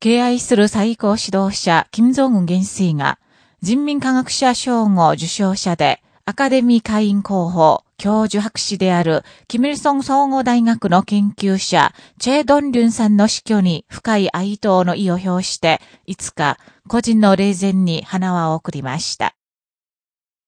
敬愛する最高指導者、金正恩元帥が、人民科学者賞号受賞者で、アカデミー会員候補、教授博士である、キミルソン総合大学の研究者、チェ・ドンリュンさんの死去に深い哀悼の意を表して、いつか、個人の霊前に花輪を送りました。